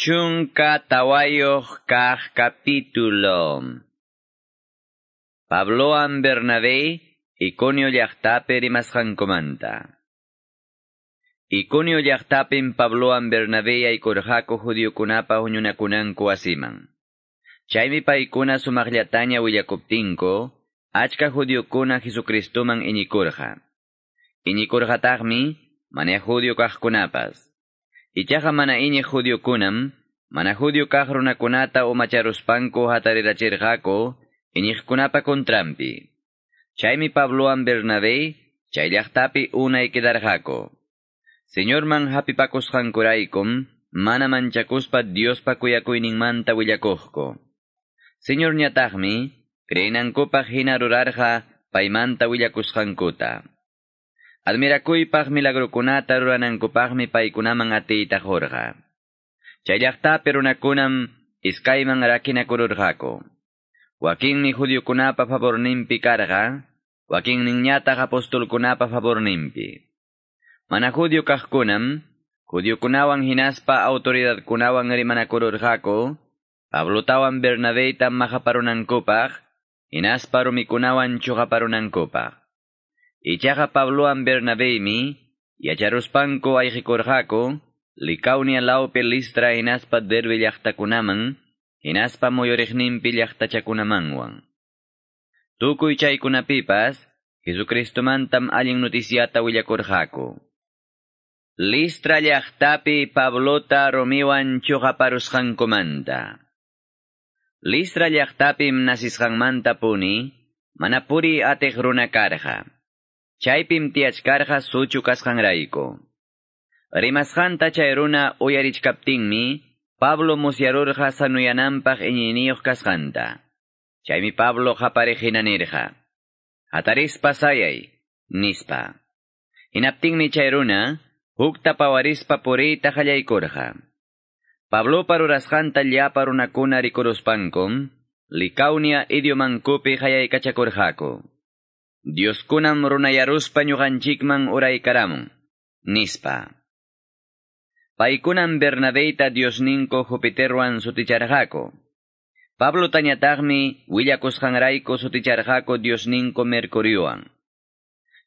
Chunka tawayoh kah capítulo. Pabloan Bernabé, Iconio llaqtape rimasqankumanta. Iconio llaqtapin Pabloan Bernabé aykurqaku judiokunapa huñunakunanku asiman. Chaymi paykuna sumaqllataña willakuptinko, achka judiokuna Jesucristoman iñikurqa. Iñikurqataqmi, mana judio kaqkunapas. Ichaqa mana iñi kunam, mana judio kaq runakunata umacharuspanku hatarirachirqaku, iñiqkunapa kontrampi. Chaymi Pabloan Bernabé, chay llaqtapi unay kidarqaku. Señorman hapipakusqankuraykum, mana manchakuspa Diospa kuyakuyninmanta willakuqku. Señor ñataqmi, creinankupaq hina rurarqa paymanta willakusqankuta. Admirakuypaq milagrukunata ruranankupaqmi paykunaman atiyta jorqa. Chay llaqtapi runakunam iskayman rakinakururqaku. Wakinmi judiokunapa favorninpi karqa, wakinninñataq apostolkunapa favorninpi. Mana judio kaqkunam, judiokunawan hinaspa autoridadkunawan rimanakururqaku, Pablotawan Bernabéta mahaparunankupaq, hinaspa rumikunawan chuqaparunankupaq. Ichaqa Pabloan Bernabémi, yacharuspanko ayqikurqaku, likawnia laupe listra hinaspa derbe llaqtakunaman, hinaspa moyoriqninpi llaqtachakunamanwan. Tukuy chaykunapipas, Jesucristomantam allin noticiata willakurqaku. Listra llaqtapi Pablota Romiwan chuqaparusqankumanta. Listra llaqtapim nasisqanmanta puni, manapuri atiq runa. Chaypim tiachkarqa suchu kasqanrayku. Rimasqanta chay uyarichkaptinmi, Pablo musyarurqa sanuyananpaq iñiniyuq kasqanta. Chaymi Pablo qaparihina nirqa. Hatarispa sayay, nispa. Hinaptinmi chay runa, hukta pawarispa puriyta qallaykurqa. Pablo parurasqanta llapa runakuna rikuruspankum, likawnia idiomankupi qayaykachakurqaku. Dioskunam runayaruspa ñuqanchikman uraykaramun, nispa. Paykunam Bernabéta Diosninko Jupiterwan suticharqaku. Pablo tañataqmi willakusqanrayku suticharqaku Diosninko Mercuriowan.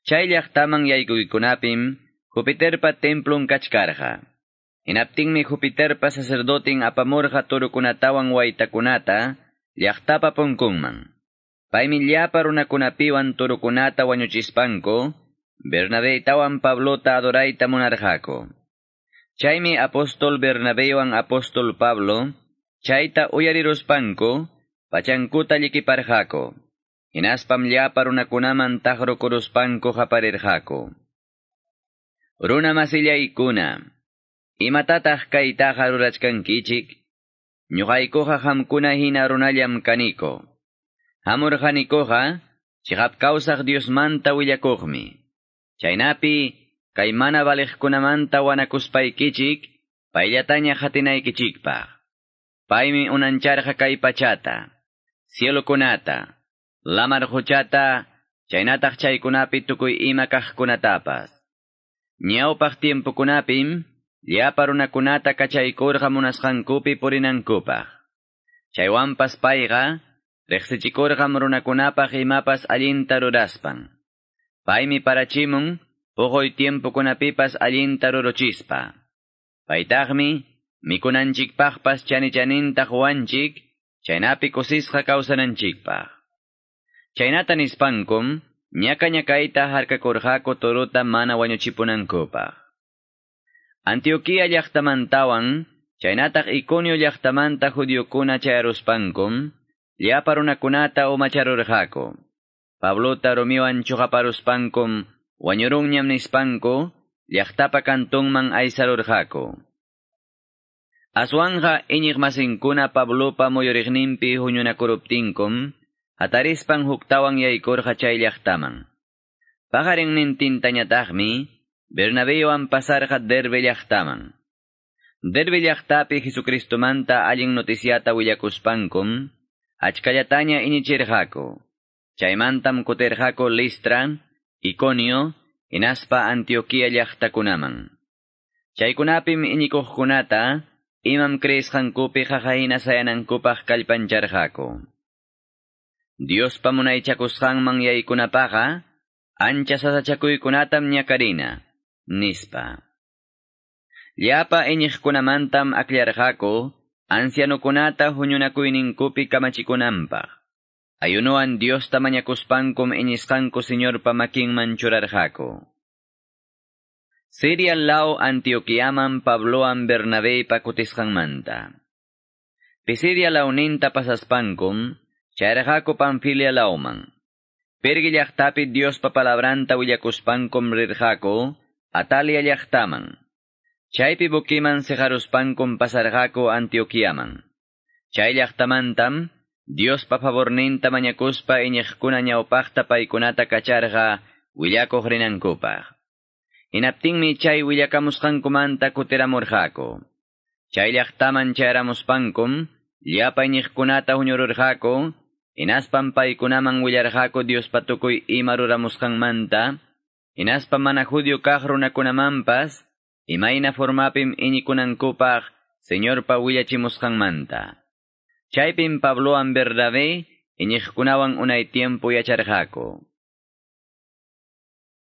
Chay llaqtaman yaykuykunapim Jupiterpa templon kachkarqa. Hinaptinmi Jupiterpa sacerdotin apamurqa turukunatawan waytakunata llaqtapa punkunman. Paymi llapa runakunapiwan turukunata wañuchispanko, Bernabétawan Pablota adorayta munarqaku. Chaymi apostol Bernabéwan apostol Pablo, chayta uyariruspanko, pachankuta llikiparqaku. Hinaspam llapa runakunaman tajrukuruspanko haparirqaku. Runa masillaykuna, imatataq kaytaqa rurachkankichik, ñuqaykuqa hamkuna hina runallam kaniko. Hamurqanikuqa, chiqapkawsaq Diosmanta willakuqmi. Chaynapi, kay mana baliqkunamanta wanakuspaykichik, payllataña hatinaykichikpaq. Paymi unancharqa kay pachata, cielokunata, lamar huchata, chaynataq chaykunapi tukuy ima kaqkunatapas. Ñawpaq tiempukunapim, llapa runakunata kachaykurqa munasqankupi purinankupaq. Chaywanpas payqa, Reqsichikurqam runakunapaq imapas allinta ruraspan. Paymi parachimun, puquy tiempukunapipas allinta ruruchispa. Paytaqmi, mikunanchikpaqpas chani-chanintaq wanchik, chaynapi kusisqa kawsananchikpaq. Chaynata nispankum, ñaka-ñakayta harkakurqaku turuta mana wañuchipunankupaq. Antioquia llaqtamantawan, chaynataq Iconio llaqtamanta judiokuna chayaruspankum, llapa runakunata umacharurqaku. Pablota Romeowan chuqaparuspankum wañurunñam nispanku, llaqtapa kantunman aysarurqaku. Aswanja iñiq masinkuna Pablopa muyuriqninpi huñunakuruptinkum, hatarispan huktawan yaykurqa chay llaqtaman. Paqarinnintintañataqmi, Bernabéowan pasarqa Derbe llaqtaman. Derbe llaqtapi Jesucristomanta allin noticiata willakuspankum, achkallataña inichirqaku. Chaymantam kutirqaku Listra, Iconio, hinaspa Antioquia llaqtakunaman. Chaykunapim iñikuqkunata, imam creesqankupi qaqayna sayanankupaq kallpancharqaku. Dios pamunaychakusqanman yaykunapaqa, ancha sasachakuykunatam ñakarina, nispa. Llapa iñiqkunamantam ancien ancianukunata huñunakuyninkupi kamachikunanpaq. Ayunuan Dios tamañakuspankum iñisqanku Señor pamakinman churarqaku. Siria lao Antioquiaman Pabloan Bernabé pakutisqanmanta. Pisidia launinta pasaspankum, chayraqaku Pamfilia lauman. Pergi llaqtapi Dios papalabranta willakuspankum rirqaku, Atalia llaqtaman. Chaypi bukiman sejaruspankum pasarqaku Antioquiaman. Chay llaqtamantam, Dios pa favorninta mañakuspa iñiqkuna ñawpaqta paykunata kacharqa willakuq rinankupaq. Inaptinmi chay willakamusqankumanta kutiramurqaku. Chay llaqtaman chayaramuspankum, llapayñiqkunata huñururqaku, inaspan paykunaman willarqaku Diospa tukuy ima ruramusqanmanta, inaspa mana judío kaq runakunamanpas, imayna formapim iñikunankupaq, Señorpa willachimusqanmanta. Chaypim Pabloan Bernabé, iñiqkunawan unay tiempo yacharqaku.